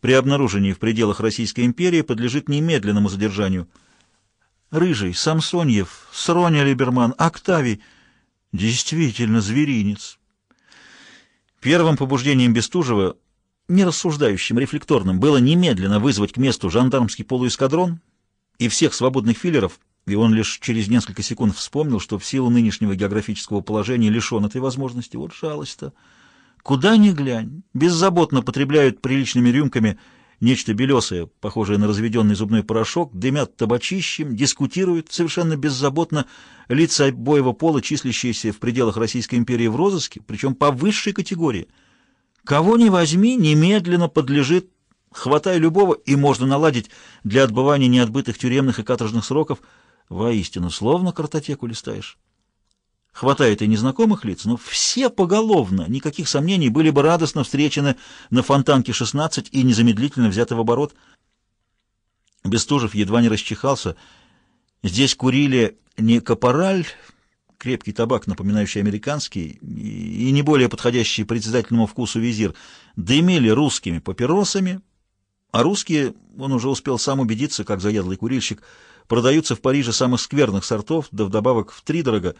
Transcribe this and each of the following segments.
при обнаружении в пределах Российской империи подлежит немедленному задержанию. Рыжий, Самсоньев, Сроня Либерман, Октавий. Действительно, зверинец. Первым побуждением Бестужева, нерассуждающим, рефлекторным, было немедленно вызвать к месту жандармский полуэскадрон и всех свободных филлеров, и он лишь через несколько секунд вспомнил, что в силу нынешнего географического положения лишен этой возможности. Вот жалость-то. Куда ни глянь, беззаботно потребляют приличными рюмками нечто белесое, похожее на разведенный зубной порошок, дымят табачищем, дискутируют совершенно беззаботно лица обоего пола, числящиеся в пределах Российской империи в розыске, причем по высшей категории. Кого ни возьми, немедленно подлежит, хватай любого, и можно наладить для отбывания неотбытых тюремных и каторжных сроков. Воистину, словно картотеку листаешь. Хватает и незнакомых лиц, но все поголовно, никаких сомнений, были бы радостно встречены на Фонтанке 16 и незамедлительно взяты в оборот. Бестужев едва не расчихался. Здесь курили не капораль, крепкий табак, напоминающий американский, и не более подходящий председательному вкусу визир, дымили русскими папиросами, а русские, он уже успел сам убедиться, как заядлый курильщик, продаются в Париже самых скверных сортов, да вдобавок втридорога,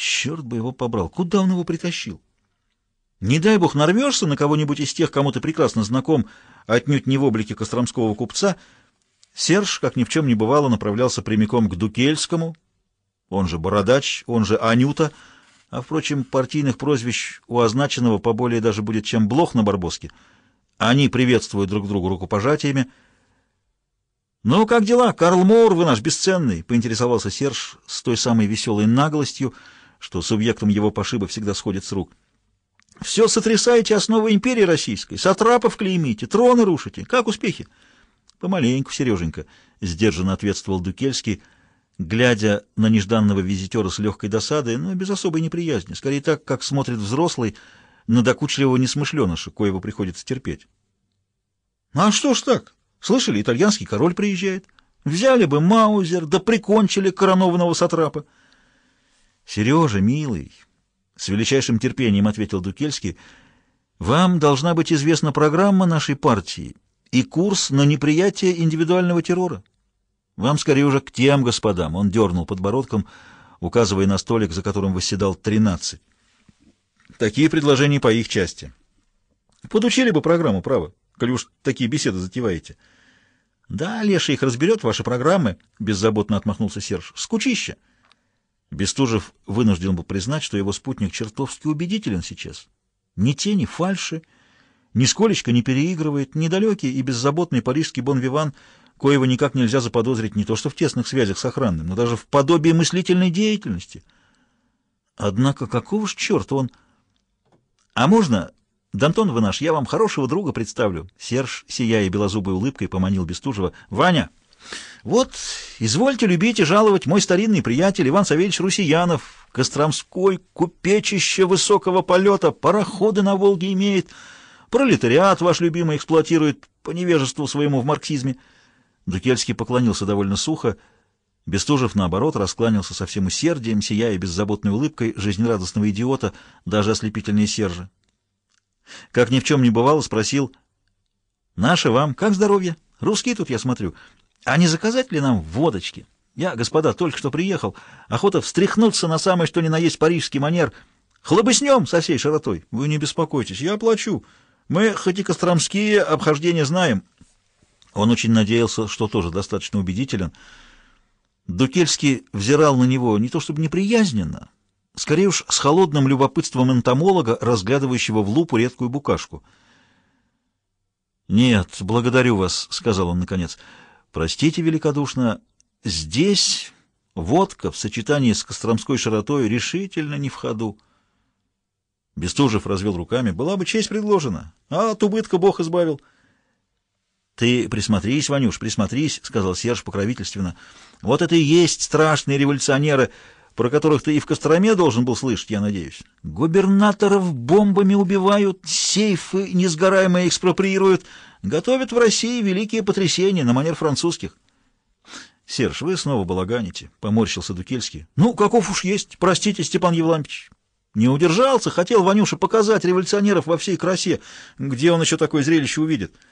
Черт бы его побрал! Куда он его притащил? Не дай бог нарвешься на кого-нибудь из тех, кому ты прекрасно знаком, отнюдь не в облике костромского купца. Серж, как ни в чем не бывало, направлялся прямиком к Дукельскому, он же Бородач, он же Анюта, а, впрочем, партийных прозвищ у означенного поболее даже будет, чем Блох на Барбоске. Они приветствуют друг друга рукопожатиями. «Ну, как дела? Карл Мор, вы наш бесценный!» — поинтересовался Серж с той самой веселой наглостью, — что субъектом его пошиба всегда сходит с рук. «Все сотрясаете основы империи российской, сатрапов клеймите, троны рушите. Как успехи?» «Помаленьку, Сереженька», — сдержанно ответствовал Дукельский, глядя на нежданного визитера с легкой досадой, но без особой неприязни, скорее так, как смотрит взрослый на докучливого несмышленыша, коего приходится терпеть. «А что ж так? Слышали, итальянский король приезжает. Взяли бы Маузер, да прикончили коронованного сатрапа». Сережа, милый, с величайшим терпением ответил Дукельский, вам должна быть известна программа нашей партии и курс на неприятие индивидуального террора. Вам скорее уже к тем господам, он дернул подбородком, указывая на столик, за которым восседал тринадцать. Такие предложения по их части. Подучили бы программу, право, коли уж такие беседы затеваете. Да, Леша их разберет, ваши программы, беззаботно отмахнулся Серж. Скучище. Бестужев вынужден был признать, что его спутник чертовски убедителен сейчас. Ни тени, фальши, нисколечко не переигрывает, недалекий и беззаботный парижский бон-виван, коего никак нельзя заподозрить не то что в тесных связях с охранным, но даже в подобии мыслительной деятельности. Однако какого ж черта он... А можно... Дантон вы наш, я вам хорошего друга представлю. Серж, сияя белозубой улыбкой, поманил Бестужева. Ваня! Вот, извольте любить и жаловать мой старинный приятель Иван Савельевич Русиянов, Костромской, купечище высокого полета, пароходы на Волге имеет, пролетариат ваш любимый эксплуатирует по невежеству своему в марксизме. Дукельский поклонился довольно сухо, Бестужев, наоборот, раскланялся со всем усердием, сияя беззаботной улыбкой жизнерадостного идиота, даже ослепительнее Сержа. Как ни в чем не бывало, спросил, «Наше вам, как здоровье? Русские тут, я смотрю». А не заказать ли нам водочки? Я, господа, только что приехал. Охота встряхнуться на самый что ни на есть парижский манер. Хлобыснем со всей широтой. Вы не беспокойтесь, я оплачу. Мы, хоть и костромские, обхождения знаем. Он очень надеялся, что тоже достаточно убедителен. Дукельский взирал на него не то чтобы неприязненно, скорее уж с холодным любопытством энтомолога, разглядывающего в лупу редкую букашку. «Нет, благодарю вас», — сказал он наконец, — Простите великодушно, здесь водка в сочетании с костромской широтой решительно не в ходу. Бестужев развел руками. Была бы честь предложена, а от убытка Бог избавил. — Ты присмотрись, Ванюш, присмотрись, — сказал Серж покровительственно. — Вот это и есть страшные революционеры, про которых ты и в Костроме должен был слышать, я надеюсь. Губернаторов бомбами убивают, сейфы несгораемые экспроприируют — Готовят в России великие потрясения на манер французских. — Серж, вы снова балаганите, — поморщился Дукельский. — Ну, каков уж есть, простите, Степан Евлампич. Не удержался, хотел Ванюше показать революционеров во всей красе, где он еще такое зрелище увидит. —